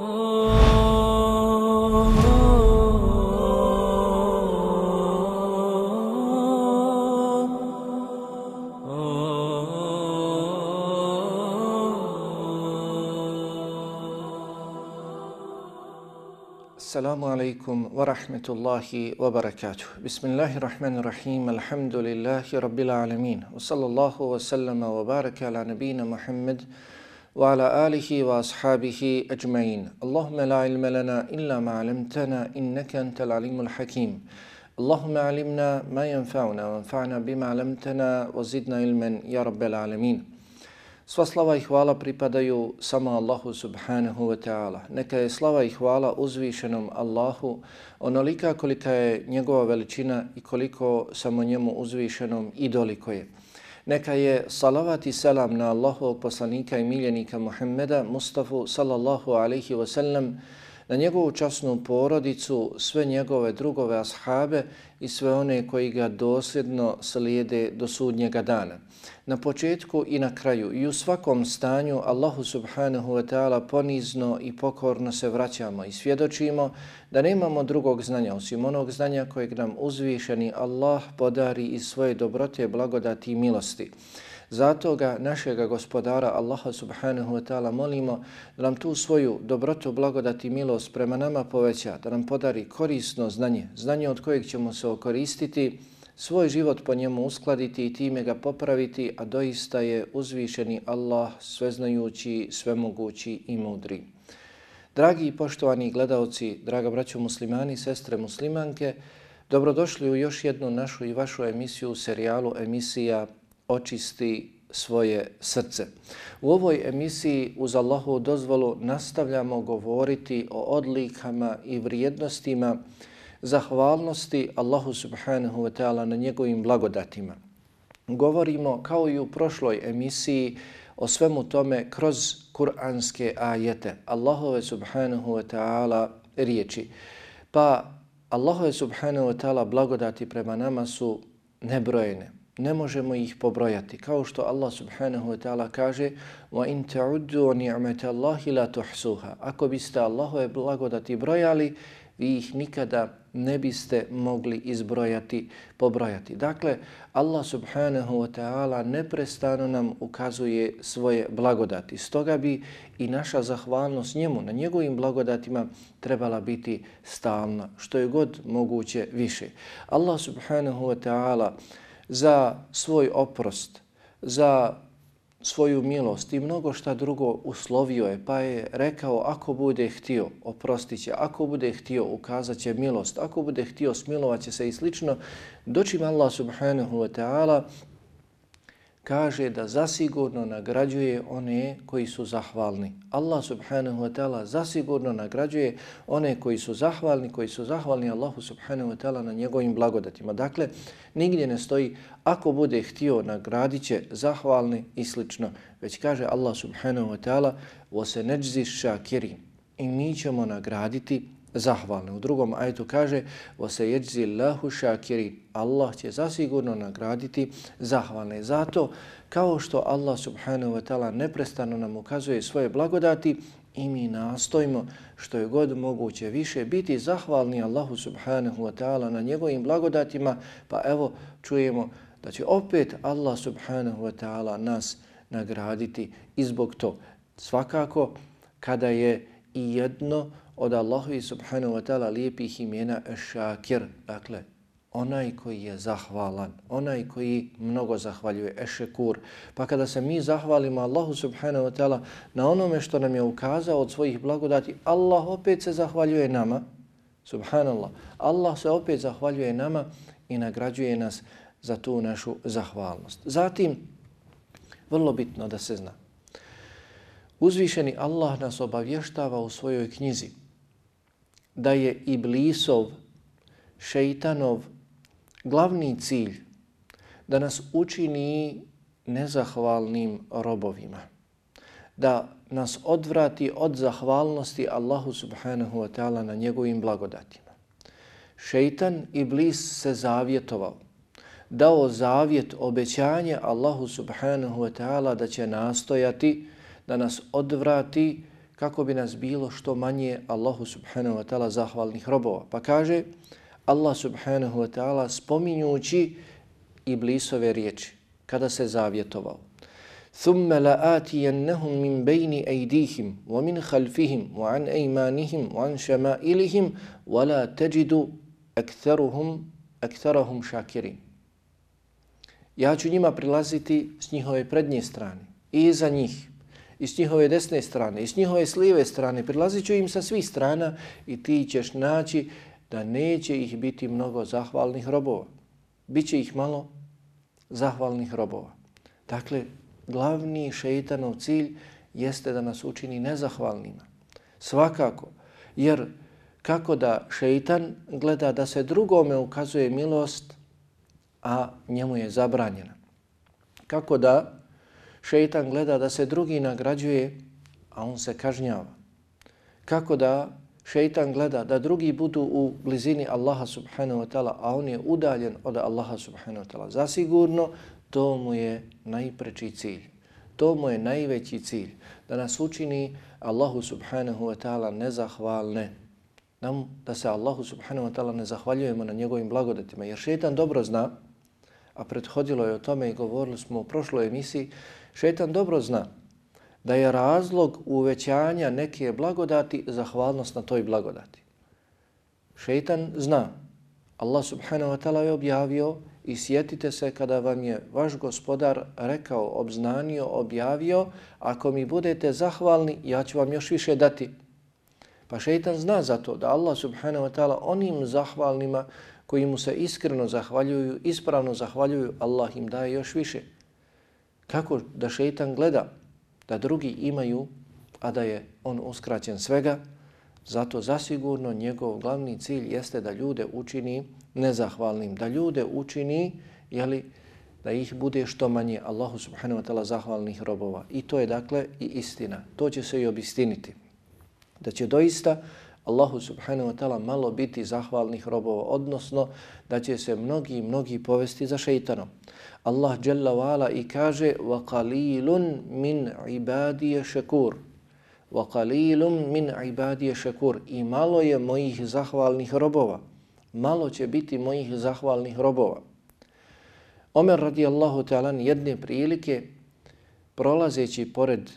السلام عليكم ورحمة الله وبركاته. بسم الله الرحمن الرحيم. الحمد لله رب العالمين. وصلى الله وسلم وبارك على نبينا محمد wa ala alihi wa ashabihi ajma'in. Allahumma la ilma lana illa ma alamtana innaka antal alimul hakim. Allahumma 'allimna ma yanfa'una wanfa'na bima 'allamtana wa zidna ilman ya rabbal alamin. Sva slava i hvala pripadaju samo Allahu subhanahu wa ta'ala. Neka je slava i hvala uzvišenom Allahu onolika kolika je njegova veličina i koliko samo njemu uzvišenom i doliko je. Neka je salavat i selam na Allahovog poslanika i miljenika Muhammeda Mustafa sallallahu alaihi wasallam na njegovu časnu porodicu, sve njegove drugove ashabe i sve one koji ga dosljedno slijede do sudnjega dana. Na početku i na kraju i u svakom stanju Allahu subhanahu wa ta'ala ponizno i pokorno se vraćamo i svjedočimo da nemamo drugog znanja osim onog znanja kojeg nam uzvišeni Allah podari iz svoje dobrote, blagodati i milosti. Zato ga našega gospodara Allaha subhanahu wa ta'ala molimo da nam tu svoju dobrotu, blagodati i milost prema nama poveća, da nam podari korisno znanje, znanje od kojeg ćemo se okoristiti, svoj život po njemu uskladiti i time ga popraviti, a doista je uzvišeni Allah sveznajući, svemogući i mudri. Dragi i poštovani gledalci, draga braćo muslimani, sestre muslimanke, dobrodošli u još jednu našu i vašu emisiju u serijalu emisija očisti svoje srce. U ovoj emisiji uz Allahu dozvolu nastavljamo govoriti o odlikama i vrijednostima zahvalnosti Allahu subhanahu wa ta'ala na njegovim blagodatima. Govorimo kao i u prošloj emisiji o svemu tome kroz kuranske ajete Allahove subhanahu wa ta'ala riječi. Pa Allahove subhanahu wa ta'ala blagodati prema nama su nebrojene ne možemo ih pobrojati. Kao što Allah subhanahu wa ta'ala kaže وَإِن تَعُدُّوا نِعْمَةَ اللَّهِ لَا تُحْسُوهَا Ako biste Allahove blagodati brojali, vi ih nikada ne biste mogli izbrojati, pobrojati. Dakle, Allah subhanahu wa ta'ala neprestano nam ukazuje svoje blagodati. Stoga bi i naša zahvalnost njemu, na njegovim blagodatima, trebala biti stalna, što je god moguće više. Allah subhanahu wa ta'ala za svoj oprost, za svoju milost i mnogo šta drugo uslovio je, pa je rekao ako bude htio oprostit će, ako bude htio ukazat će milost, ako bude htio smilovat će se i slično, doćim Allah subhanahu wa ta'ala kaže da zasigurno nagrađuje one koji su zahvalni. Allah subhanahu wa ta'ala zasigurno nagrađuje one koji su zahvalni, koji su zahvalni Allahu subhanahu wa ta'ala na njegovim blagodatima. Dakle, nigdje ne stoji ako bude htio nagradit će zahvalni i slično. Već kaže Allah subhanahu wa ta'ala وَسَنَجْزِ شَاكِرِينَ I mi ćemo nagraditi zahvalne. U drugom ajetu kaže وَسَيَجْزِ اللَّهُ شَاكِرِ Allah će zasigurno nagraditi zahvalne. Zato kao što Allah subhanahu wa ta'ala neprestano nam ukazuje svoje blagodati i mi nastojimo što je god moguće više biti zahvalni Allahu subhanahu wa ta'ala na njegovim blagodatima, pa evo čujemo da će opet Allah subhanahu wa ta'ala nas nagraditi i zbog to. Svakako kada je i jedno od Allahovi subhanahu wa ta'ala lijepih imena Ešakir, dakle, onaj koji je zahvalan, onaj koji mnogo zahvaljuje, Ešekur. Pa kada se mi zahvalimo Allahu subhanahu wa ta'ala na onome što nam je ukazao od svojih blagodati, Allah opet se zahvaljuje nama, subhanallah, Allah se opet zahvaljuje nama i nagrađuje nas za tu našu zahvalnost. Zatim, vrlo bitno da se zna, uzvišeni Allah nas obavještava u svojoj knjizi da je Iblisov, šeitanov, glavni cilj da nas učini nezahvalnim robovima, da nas odvrati od zahvalnosti Allahu subhanahu wa ta'ala na njegovim blagodatima. Šeitan Iblis se zavjetovao, dao zavjet, obećanje Allahu subhanahu wa ta'ala da će nastojati da nas odvrati kako bi nas bilo što manje Allahu subhanahu wa ta'ala zahvalnih robova. Pa kaže Allah subhanahu wa ta'ala spominjući iblisove riječi kada se zavjetovao. ثم لآتينهم من بين أيديهم ومن خلفهم وعن أيمانهم وعن شمائلهم ولا تجد أكثرهم أكثرهم شاكرين Ja ću njima prilaziti s njihove prednje strane i iza njih, i s njihove desne strane, i s njihove slijeve strane. Prilazit ću im sa svih strana i ti ćeš naći da neće ih biti mnogo zahvalnih robova. Biće ih malo zahvalnih robova. Dakle, glavni šeitanov cilj jeste da nas učini nezahvalnima. Svakako, jer kako da šeitan gleda da se drugome ukazuje milost, a njemu je zabranjena. Kako da šeitan gleda da se drugi nagrađuje, a on se kažnjava. Kako da šeitan gleda da drugi budu u blizini Allaha subhanahu wa ta'ala, a on je udaljen od Allaha subhanahu wa ta'ala. Zasigurno, to mu je najpreči cilj. To mu je najveći cilj. Da nas učini Allahu subhanahu wa ta'ala nezahvalne. Nam da se Allahu subhanahu wa ta'ala ne zahvaljujemo na njegovim blagodatima. Jer šeitan dobro zna, a prethodilo je o tome i govorili smo u prošloj emisiji, šetan dobro zna da je razlog uvećanja neke blagodati zahvalnost na toj blagodati. Šeitan zna. Allah subhanahu wa ta'ala je objavio i sjetite se kada vam je vaš gospodar rekao, obznanio, objavio, ako mi budete zahvalni, ja ću vam još više dati. Pa šeitan zna za to da Allah subhanahu wa ta'ala onim zahvalnima koji mu se iskreno zahvaljuju, ispravno zahvaljuju, Allah im daje još više. Kako da šeitan gleda da drugi imaju, a da je on uskraćen svega, zato zasigurno njegov glavni cilj jeste da ljude učini nezahvalnim, da ljude učini, jeli, da ih bude što manje Allahu subhanahu wa ta'ala zahvalnih robova. I to je dakle i istina. To će se i obistiniti. Da će doista Allahu subhanahu wa ta'ala malo biti zahvalnih robova, odnosno da će se mnogi, mnogi povesti za šeitanom. Allah jalla wa'ala i kaže وَقَلِيلٌ مِنْ عِبَادِيَ شَكُورٌ وَقَلِيلٌ مِنْ عِبَادِيَ شَكُورٌ I malo je mojih zahvalnih robova. Malo će biti mojih zahvalnih robova. Omer radijallahu ta'ala jedne prilike prolazeći pored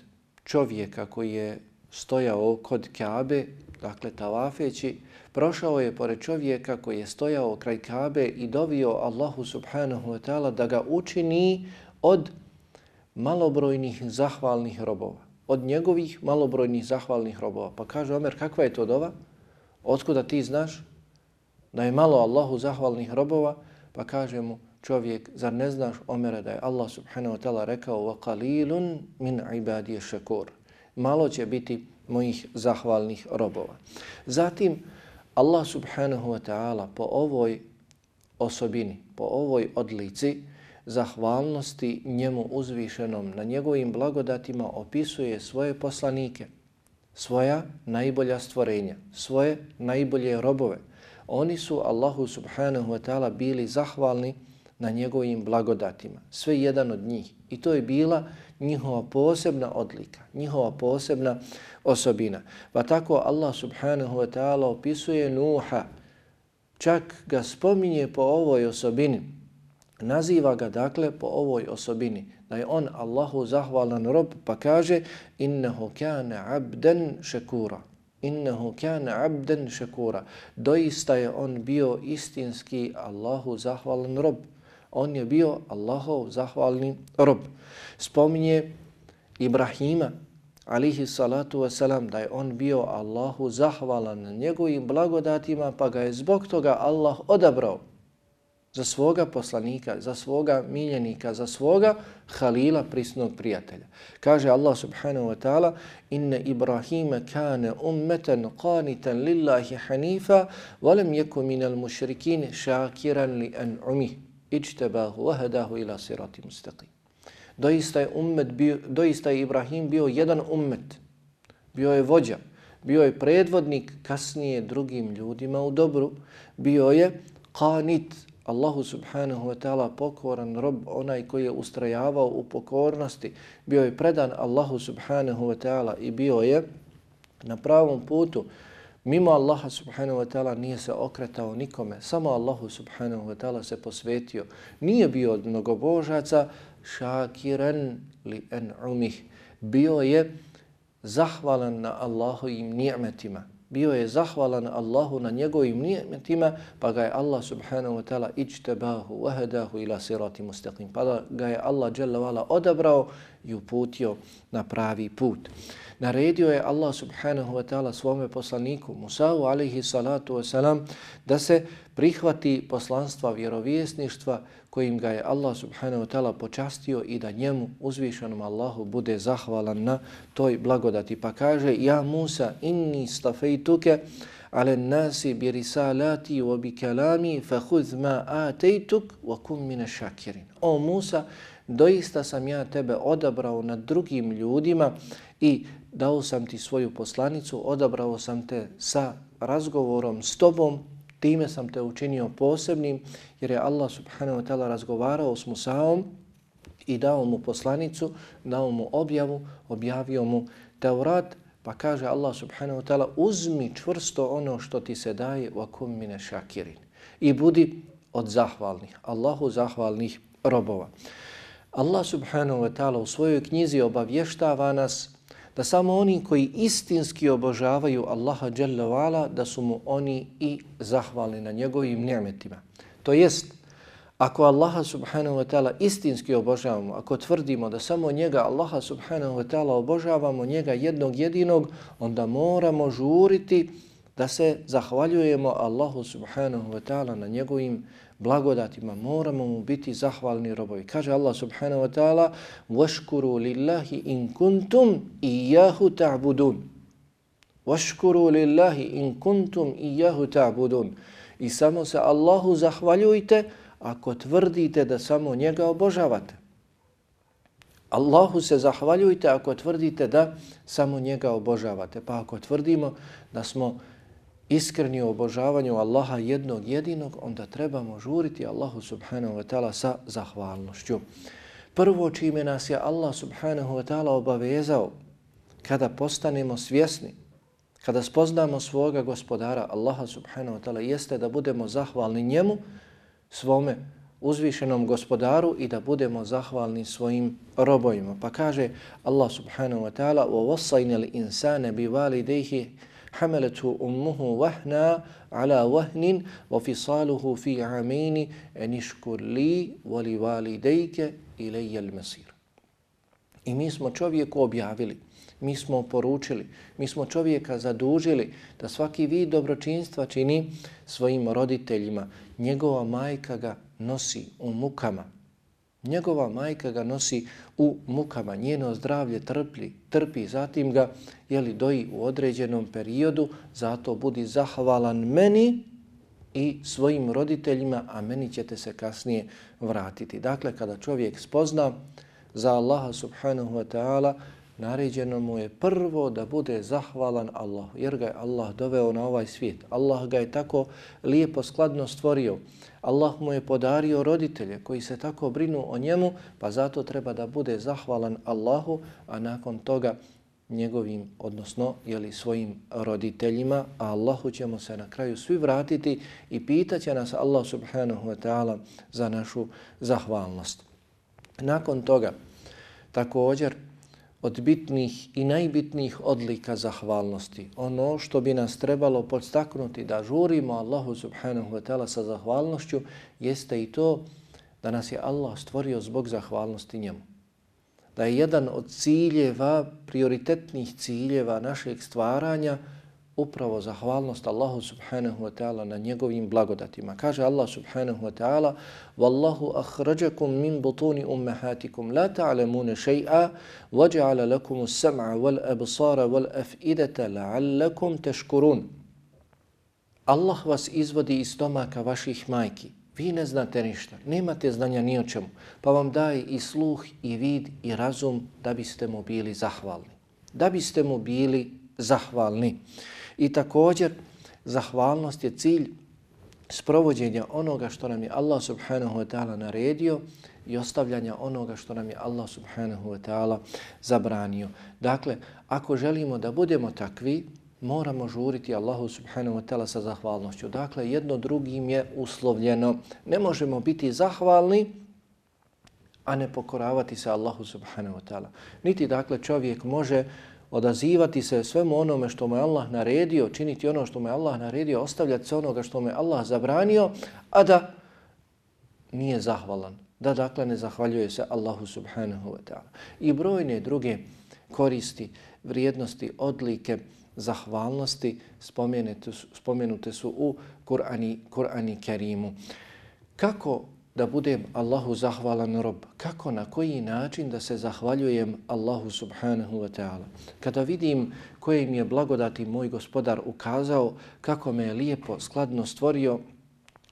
čovjeka koji je stojao kod Kaabe dakle tavafeći, prošao je pored čovjeka koji je stojao kraj Kabe i dovio Allahu subhanahu wa ta'ala da ga učini od malobrojnih zahvalnih robova. Od njegovih malobrojnih zahvalnih robova. Pa kaže Omer, kakva je to dova? Otkuda ti znaš da je malo Allahu zahvalnih robova? Pa kaže mu čovjek, zar ne znaš Omera da je Allah subhanahu wa ta'ala rekao وَقَلِيلٌ مِنْ عِبَادِيَ شَكُورٌ Malo će biti mojih zahvalnih robova. Zatim, Allah subhanahu wa ta'ala po ovoj osobini, po ovoj odlici zahvalnosti njemu uzvišenom na njegovim blagodatima opisuje svoje poslanike, svoja najbolja stvorenja, svoje najbolje robove. Oni su Allahu subhanahu wa ta'ala bili zahvalni na njegovim blagodatima. Sve jedan od njih. I to je bila njihova posebna odlika, njihova posebna osobina. Pa tako Allah subhanahu wa ta'ala opisuje Nuha, čak ga spominje po ovoj osobini, naziva ga dakle po ovoj osobini, da je on Allahu zahvalan rob, pa kaže innehu kane abden šekura. Innehu kane abden šekura. Doista je on bio istinski Allahu zahvalan rob. On je bio Allahov zahvalni rob. Spominje Ibrahima, alihi salatu wasalam, da je on bio Allahu zahvalan na njegovim blagodatima, pa ga je zbog toga Allah odabrao za svoga poslanika, za svoga miljenika, za svoga halila prisnog prijatelja. Kaže Allah subhanahu wa ta'ala Inne Ibrahima kane ummeten qanitan lillahi hanifa walem jeku minal mušrikin šakiran li an umih ičtebahu wahadahu ila sirati mustaqim doista je ummet bio, doista je Ibrahim bio jedan ummet. Bio je vođa, bio je predvodnik kasnije drugim ljudima u dobru, bio je qanit Allahu subhanahu wa ta'ala pokoran rob, onaj koji je ustrajavao u pokornosti, bio je predan Allahu subhanahu wa ta'ala i bio je na pravom putu. Mimo Allaha subhanahu wa ta'ala nije se okretao nikome, samo Allahu subhanahu wa ta'ala se posvetio. Nije bio od mnogobožaca, šakiran li en'umih. Bio je zahvalan na Allahovim ni'metima. Bio je zahvalan Allahu na njegovim ni'metima, pa ga je Allah subhanahu wa ta'ala ičtebahu, wahadahu ila sirati mustaqim. Pa ga je Allah odabrao i uputio na pravi put. Naredio je Allah subhanahu wa ta'ala svome poslaniku Musa'u alaihi salatu wasalam da se prihvati poslanstva vjerovjesništva kojim ga je Allah subhanahu wa ta'ala počastio i da njemu uzvišenom Allahu bude zahvalan na toj blagodati. Pa kaže, ja Musa inni stafejtuke ale nasi bi risalati wa bi kalami fa huz ma atejtuk wa kum mine šakirin. O Musa, doista sam ja tebe odabrao nad drugim ljudima i dao sam ti svoju poslanicu, odabrao sam te sa razgovorom s tobom, time sam te učinio posebnim, jer je Allah subhanahu wa ta'ala razgovarao s Musaom i dao mu poslanicu, dao mu objavu, objavio mu Teurat, pa kaže Allah subhanahu wa ta'ala uzmi čvrsto ono što ti se daje wa kum mine šakirin i budi od zahvalnih, Allahu zahvalnih robova. Allah subhanahu wa ta'ala u svojoj knjizi obavještava nas da samo oni koji istinski obožavaju Allaha Jalla vala da su mu oni i zahvalni na njegovim ni'metima. To jest, ako Allaha subhanahu wa ta'ala istinski obožavamo, ako tvrdimo da samo njega Allaha subhanahu wa ta'ala obožavamo, njega jednog jedinog, onda moramo žuriti da se zahvaljujemo Allahu subhanahu wa ta'ala na njegovim blagodatima, moramo mu biti zahvalni robovi. Kaže Allah subhanahu wa ta'ala وَشْكُرُوا لِلَّهِ إِن كُنْتُمْ إِيَّهُ تَعْبُدُونَ وَشْكُرُوا لِلَّهِ إِن كُنْتُمْ إِيَّهُ تَعْبُدُونَ I samo se Allahu zahvaljujte ako tvrdite da samo njega obožavate. Allahu se zahvaljujte ako tvrdite da samo njega obožavate. Pa ako tvrdimo da smo iskreni u obožavanju Allaha jednog jedinog, onda trebamo žuriti Allahu subhanahu wa ta'ala sa zahvalnošću. Prvo čime nas je Allah subhanahu wa ta'ala obavezao kada postanemo svjesni, kada spoznamo svoga gospodara Allaha subhanahu wa ta'ala jeste da budemo zahvalni njemu, svome uzvišenom gospodaru i da budemo zahvalni svojim robojima. Pa kaže Allah subhanahu wa ta'ala وَوَصَّيْنَ الْإِنسَانَ بِوَالِدَيْهِ حملته أمه وهنا على وهن وفصاله في عامين أن اشكر لي ولوالديك إلي المصير I mi smo čovjeku objavili, mi smo poručili, mi smo čovjeka zadužili da svaki vid dobročinstva čini svojim roditeljima. Njegova majka ga nosi u mukama, Njegova majka ga nosi u mukama, njeno zdravlje trpi, trpi, zatim ga jeli, doji u određenom periodu, zato budi zahvalan meni i svojim roditeljima, a meni ćete se kasnije vratiti. Dakle, kada čovjek spozna za Allaha subhanahu wa ta'ala, naređeno mu je prvo da bude zahvalan Allahu, jer ga je Allah doveo na ovaj svijet. Allah ga je tako lijepo skladno stvorio. Allah mu je podario roditelje koji se tako brinu o njemu, pa zato treba da bude zahvalan Allahu, a nakon toga njegovim, odnosno jeli, svojim roditeljima, a Allahu ćemo se na kraju svi vratiti i pitaće nas Allah subhanahu wa ta'ala za našu zahvalnost. Nakon toga, također, od bitnih i najbitnijih odlika zahvalnosti. Ono što bi nas trebalo podstaknuti da žurimo Allahu subhanahu wa ta'ala sa zahvalnošću jeste i to da nas je Allah stvorio zbog zahvalnosti njemu. Da je jedan od ciljeva, prioritetnih ciljeva našeg stvaranja upravo zahvalnost Allahu subhanahu wa ta'ala na njegovim blagodatima. Kaže Allah subhanahu wa ta'ala Wallahu akhrajakum min butuni ummahatikum la ta'lamuna shay'a waj'ala lakum as-sam'a wal absara wal af'idata la'allakum tashkurun. Allah vas izvodi iz stomaka vaših majki. Vi ne znate ništa, nemate znanja ni o čemu, pa vam daje i sluh, i vid, i razum da biste mu bili zahvalni. Da biste mu bili zahvalni. I također, zahvalnost je cilj sprovođenja onoga što nam je Allah subhanahu wa ta'ala naredio i ostavljanja onoga što nam je Allah subhanahu wa ta'ala zabranio. Dakle, ako želimo da budemo takvi, moramo žuriti Allahu subhanahu wa ta'ala sa zahvalnošću. Dakle, jedno drugim je uslovljeno. Ne možemo biti zahvalni a ne pokoravati se Allahu subhanahu wa ta'ala. Niti dakle čovjek može odazivati se svemu onome što mu je Allah naredio, činiti ono što mu je Allah naredio, ostavljati se onoga što mu je Allah zabranio, a da nije zahvalan, da dakle ne zahvaljuje se Allahu subhanahu wa ta'ala. I brojne druge koristi, vrijednosti, odlike, zahvalnosti spomenute su, spomenute su u Kur'ani, Kur'ani Kerimu. Kako da budem Allahu zahvalan rob? Kako, na koji način da se zahvaljujem Allahu subhanahu wa ta'ala? Kada vidim koje mi je blagodati moj gospodar ukazao, kako me je lijepo, skladno stvorio,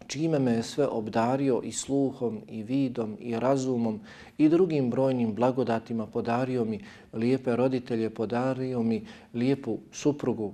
čime me je sve obdario i sluhom i vidom i razumom i drugim brojnim blagodatima podario mi lijepe roditelje, podario mi lijepu suprugu,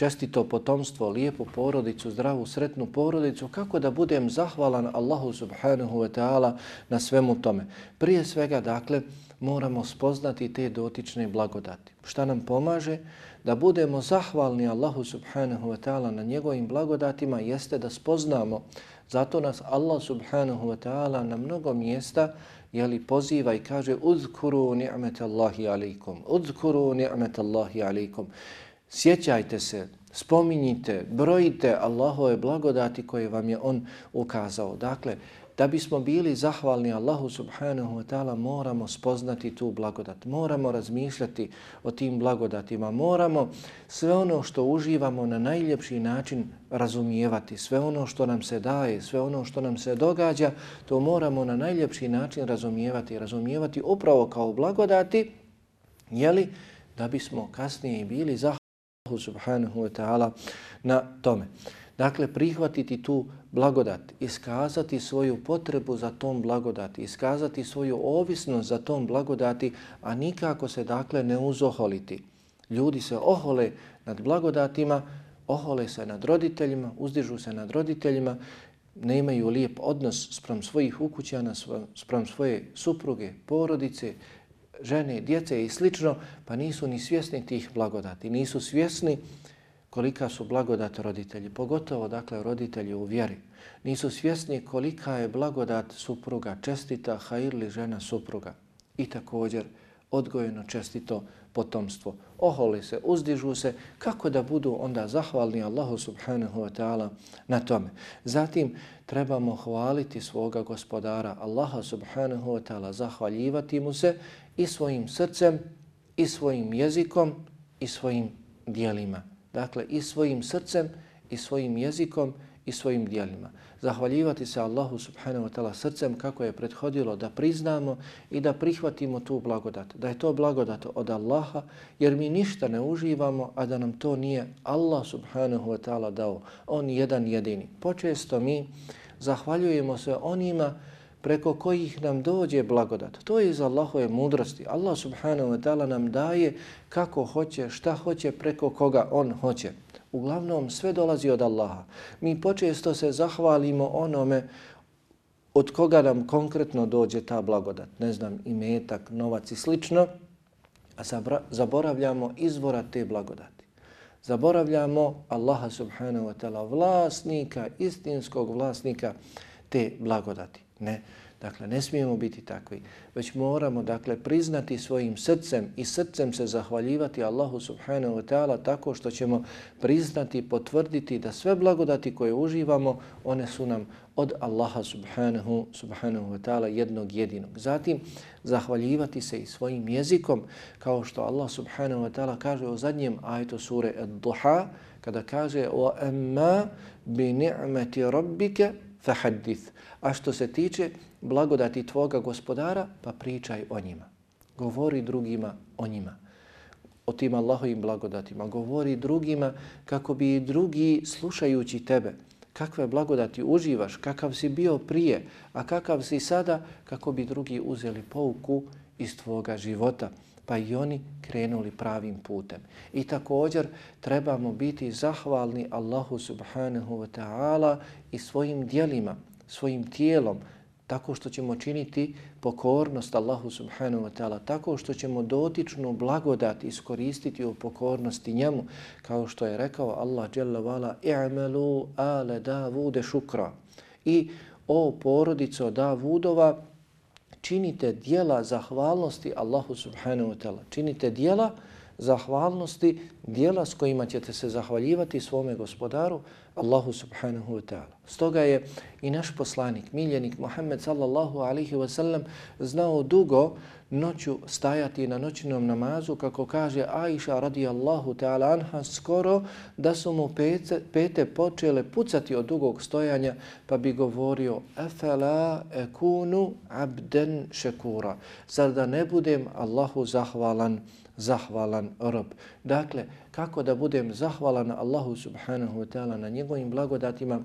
čestito potomstvo, lijepu porodicu, zdravu, sretnu porodicu, kako da budem zahvalan Allahu subhanahu wa ta'ala na svemu tome. Prije svega, dakle, moramo spoznati te dotične blagodati. Šta nam pomaže? Da budemo zahvalni Allahu subhanahu wa ta'ala na njegovim blagodatima jeste da spoznamo. Zato nas Allah subhanahu wa ta'ala na mnogo mjesta jeli, poziva i kaže Uzkuru ni'met Allahi alaikum. Uzkuru ni'met Allahi alaikum. Sjećajte se, spominjite, brojite Allahove blagodati koje vam je On ukazao. Dakle, Da bismo bili zahvalni Allahu subhanahu wa ta'ala moramo spoznati tu blagodat. Moramo razmišljati o tim blagodatima. Moramo sve ono što uživamo na najljepši način razumijevati. Sve ono što nam se daje, sve ono što nam se događa, to moramo na najljepši način razumijevati. Razumijevati upravo kao blagodati, jeli, da bismo kasnije bili zahvalni Allahu subhanahu wa ta'ala na tome. Dakle, prihvatiti tu blagodat, iskazati svoju potrebu za tom blagodati, iskazati svoju ovisnost za tom blagodati, a nikako se dakle ne uzoholiti. Ljudi se ohole nad blagodatima, ohole se nad roditeljima, uzdižu se nad roditeljima, ne imaju lijep odnos sprem svojih ukućana, sprem svoje supruge, porodice, žene, djece i slično, pa nisu ni svjesni tih blagodati, nisu svjesni kolika su blagodat roditelji, pogotovo dakle roditelji u vjeri. Nisu svjesni kolika je blagodat supruga, čestita, hajirli žena supruga i također odgojeno čestito potomstvo. Oholi se, uzdižu se, kako da budu onda zahvalni Allahu subhanahu wa ta'ala na tome. Zatim trebamo hvaliti svoga gospodara Allaha subhanahu wa ta'ala, zahvaljivati mu se i svojim srcem, i svojim jezikom, i svojim dijelima. Dakle, i svojim srcem, i svojim jezikom, i svojim dijelima. Zahvaljivati se Allahu subhanahu wa ta'ala srcem kako je prethodilo da priznamo i da prihvatimo tu blagodat. Da je to blagodat od Allaha jer mi ništa ne uživamo, a da nam to nije Allah subhanahu wa ta'ala dao. On jedan jedini. Počesto mi zahvaljujemo se onima preko kojih nam dođe blagodat. To je iz Allahove mudrosti. Allah subhanahu wa ta'ala nam daje kako hoće, šta hoće, preko koga on hoće. Uglavnom sve dolazi od Allaha. Mi počesto se zahvalimo onome od koga nam konkretno dođe ta blagodat. Ne znam, imetak, novac i slično. A zaboravljamo izvora te blagodati. Zaboravljamo Allaha subhanahu wa ta'ala vlasnika, istinskog vlasnika te blagodati. Ne. Dakle, ne smijemo biti takvi, već moramo dakle priznati svojim srcem i srcem se zahvaljivati Allahu subhanahu wa ta'ala tako što ćemo priznati i potvrditi da sve blagodati koje uživamo, one su nam od Allaha subhanahu, subhanahu wa ta'ala jednog jedinog. Zatim, zahvaljivati se i svojim jezikom, kao što Allah subhanahu wa ta'ala kaže u zadnjem ajtu sure Ad-Duha, kada kaže وَأَمَّا بِنِعْمَةِ رَبِّكَ فَحَدِّث A što se tiče blagodati tvoga gospodara, pa pričaj o njima. Govori drugima o njima. O tim Allahovim blagodatima. Govori drugima kako bi i drugi slušajući tebe, kakve blagodati uživaš, kakav si bio prije, a kakav si sada, kako bi drugi uzeli pouku iz tvoga života pa i oni krenuli pravim putem. I također trebamo biti zahvalni Allahu subhanahu wa ta'ala i svojim dijelima, svojim tijelom, tako što ćemo činiti pokornost Allahu subhanahu wa ta'ala, tako što ćemo dotičnu blagodat iskoristiti u pokornosti njemu, kao što je rekao Allah jalla vala i'malu ale Davude šukra. I o porodico Davudova, činite dijela zahvalnosti Allahu subhanahu wa ta'ala. Činite dijela zahvalnosti, zahvalnosti, dijela s kojima ćete se zahvaljivati svome gospodaru, Allahu subhanahu wa ta'ala. Stoga je i naš poslanik, miljenik Muhammed sallallahu alaihi wa sallam znao dugo noću stajati na noćnom namazu, kako kaže Aisha radijallahu ta'ala anha, skoro da su mu pete, pete počele pucati od dugog stojanja, pa bi govorio Efela ekunu abden šekura. Zar da ne budem Allahu zahvalan, zahvalan rob. Dakle, kako da budem zahvalan Allahu subhanahu wa ta'ala na njegovim blagodatima,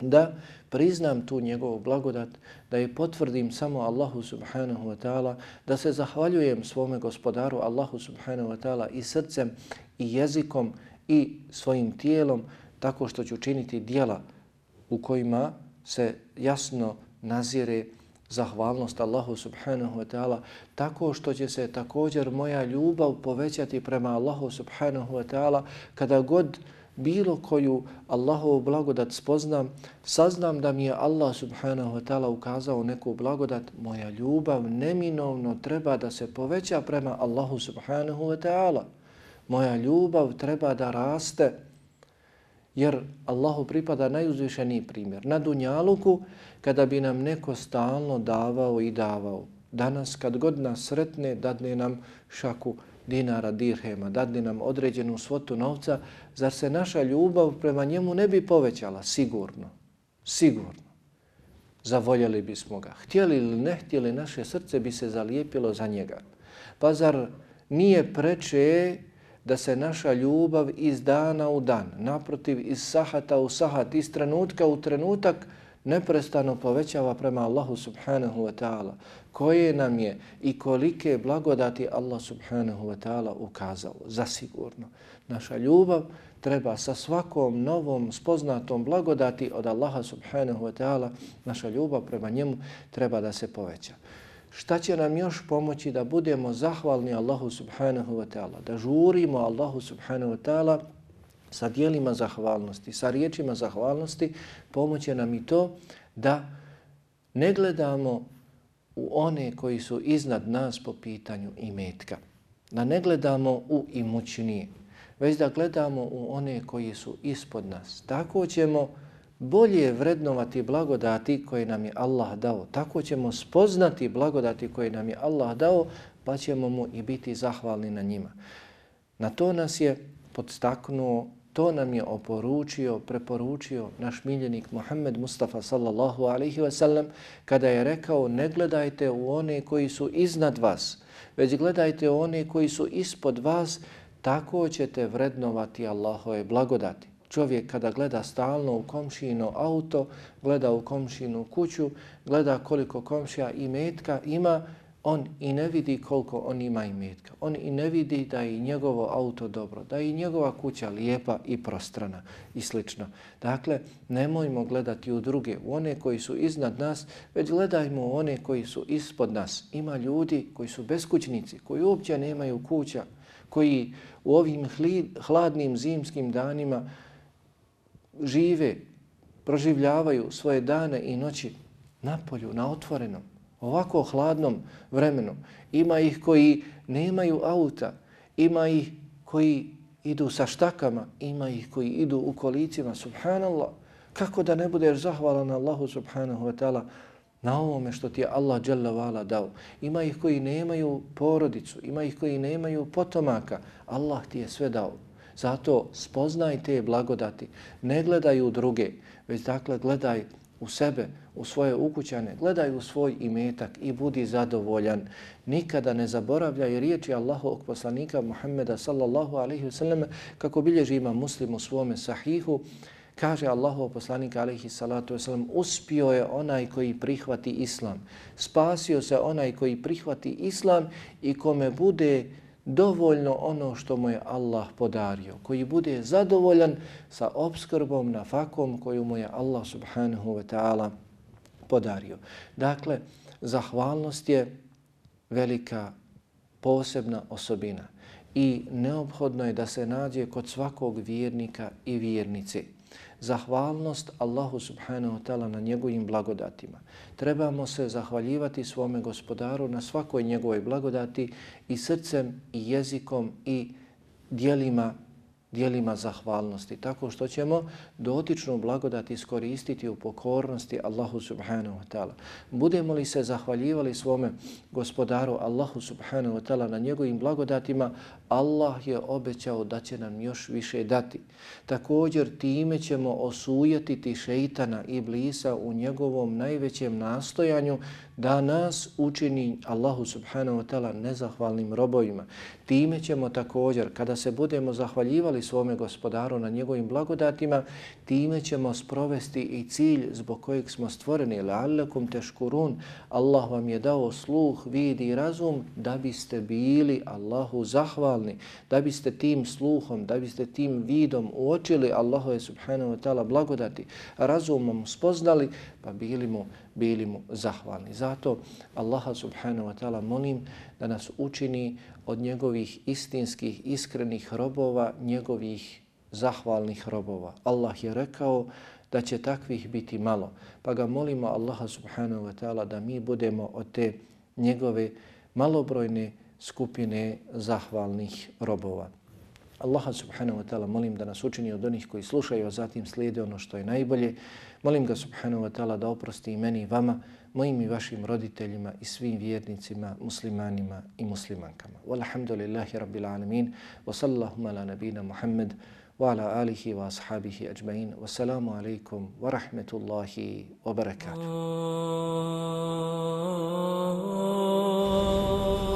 da priznam tu njegovu blagodat, da je potvrdim samo Allahu subhanahu wa ta'ala, da se zahvaljujem svome gospodaru Allahu subhanahu wa ta'ala i srcem i jezikom i svojim tijelom tako što ću činiti dijela u kojima se jasno nazire zahvalnost Allahu subhanahu wa ta'ala tako što će se također moja ljubav povećati prema Allahu subhanahu wa ta'ala. Kada god bilo koju Allahovu blagodat spoznam, saznam da mi je Allah subhanahu wa ta'ala ukazao neku blagodat, moja ljubav neminovno treba da se poveća prema Allahu subhanahu wa ta'ala. Moja ljubav treba da raste jer Allahu pripada najuzvišeniji primjer. Na Dunjaluku, kada bi nam neko stalno davao i davao, danas kad god nas sretne, dadne nam šaku dinara, dirhema, dadne nam određenu svotu novca, zar se naša ljubav prema njemu ne bi povećala? Sigurno. Sigurno. Zavoljeli bismo ga. Htjeli ili ne htjeli, naše srce bi se zalijepilo za njega. Pa zar nije preče da se naša ljubav iz dana u dan, naprotiv iz sahata u sahat, iz trenutka u trenutak, neprestano povećava prema Allahu subhanahu wa ta'ala, koje nam je i kolike blagodati Allah subhanahu wa ta'ala ukazao. Zasigurno, naša ljubav treba sa svakom novom spoznatom blagodati od Allaha subhanahu wa ta'ala, naša ljubav prema njemu treba da se poveća. Šta će nam još pomoći da budemo zahvalni Allahu subhanahu wa ta'ala, da žurimo Allahu subhanahu wa ta'ala sa dijelima zahvalnosti, sa riječima zahvalnosti, pomoće nam i to da ne gledamo u one koji su iznad nas po pitanju imetka. Da ne gledamo u imućnije, već da gledamo u one koji su ispod nas. Tako ćemo bolje vrednovati blagodati koje nam je Allah dao. Tako ćemo spoznati blagodati koje nam je Allah dao, pa ćemo mu i biti zahvalni na njima. Na to nas je podstaknuo, to nam je oporučio, preporučio naš miljenik Muhammed Mustafa sallallahu alaihi wa sallam kada je rekao ne gledajte u one koji su iznad vas, već gledajte u one koji su ispod vas, tako ćete vrednovati Allahove blagodati. Čovjek kada gleda stalno u komšino auto, gleda u komšinu kuću, gleda koliko komšija i metka ima, on i ne vidi koliko on ima i metka. On i ne vidi da je njegovo auto dobro, da je njegova kuća lijepa i prostrana i slično. Dakle, nemojmo gledati u druge, u one koji su iznad nas, već gledajmo u one koji su ispod nas. Ima ljudi koji su beskućnici, koji uopće nemaju kuća, koji u ovim hladnim zimskim danima žive, proživljavaju svoje dane i noći na polju, na otvorenom, ovako hladnom vremenu. Ima ih koji nemaju auta, ima ih koji idu sa štakama, ima ih koji idu u kolicima, subhanallah. Kako da ne budeš zahvalan Allahu subhanahu wa ta'ala na ovome što ti je Allah dželle vala dao. Ima ih koji nemaju porodicu, ima ih koji nemaju potomaka. Allah ti je sve dao. Zato spoznaj te blagodati, ne gledaj u druge, već dakle gledaj u sebe, u svoje ukućane, gledaj u svoj imetak i budi zadovoljan. Nikada ne zaboravljaj riječi Allahovog poslanika Muhammeda sallallahu alaihi wasallam kako bilježi ima muslim u svome sahihu, kaže Allahov poslanik alaihi salatu wasallam, uspio je onaj koji prihvati islam, spasio se onaj koji prihvati islam i kome bude dovoljno ono što mu je Allah podario, koji bude zadovoljan sa obskrbom na fakom koju mu je Allah subhanahu wa ta'ala podario. Dakle, zahvalnost je velika posebna osobina i neophodno je da se nađe kod svakog vjernika i vjernice zahvalnost Allahu subhanahu wa ta'ala na njegovim blagodatima. Trebamo se zahvaljivati svome gospodaru na svakoj njegovoj blagodati i srcem i jezikom i dijelima dijelima zahvalnosti, tako što ćemo dotičnu blagodat iskoristiti u pokornosti Allahu subhanahu wa ta'ala. Budemo li se zahvaljivali svome gospodaru Allahu subhanahu wa ta'ala na njegovim blagodatima, Allah je obećao da će nam još više dati. Također time ćemo osujetiti šeitana i blisa u njegovom najvećem nastojanju da nas učini Allahu subhanahu wa ta'ala nezahvalnim robovima. Time ćemo također, kada se budemo zahvaljivali svome gospodaru na njegovim blagodatima, time ćemo sprovesti i cilj zbog kojeg smo stvoreni. La'allakum teškurun, Allah vam je dao sluh, vid i razum da biste bili Allahu zahvalni, da biste tim sluhom, da biste tim vidom uočili Allahu subhanahu wa ta'ala blagodati, razumom spoznali, pa bili mu bili mu zahvalni. Zato Allaha subhanahu wa ta'ala molim da nas učini od njegovih istinskih, iskrenih robova, njegovih zahvalnih robova. Allah je rekao da će takvih biti malo. Pa ga molimo Allaha subhanahu wa ta'ala da mi budemo od te njegove malobrojne skupine zahvalnih robova. Allaha subhanahu wa ta'ala molim da nas učini od onih koji slušaju, a zatim slijede ono što je najbolje. Molim ga subhanahu wa ta'ala da oprosti i meni i vama, mojim i vašim roditeljima i svim vjernicima, muslimanima i muslimankama. Walhamdulillahi rabbil alamin, wa sallahu mala nabina Muhammed, wa ala alihi wa ashabihi ajma'in, wa salamu alaikum wa rahmetullahi wa barakatuh. Oh.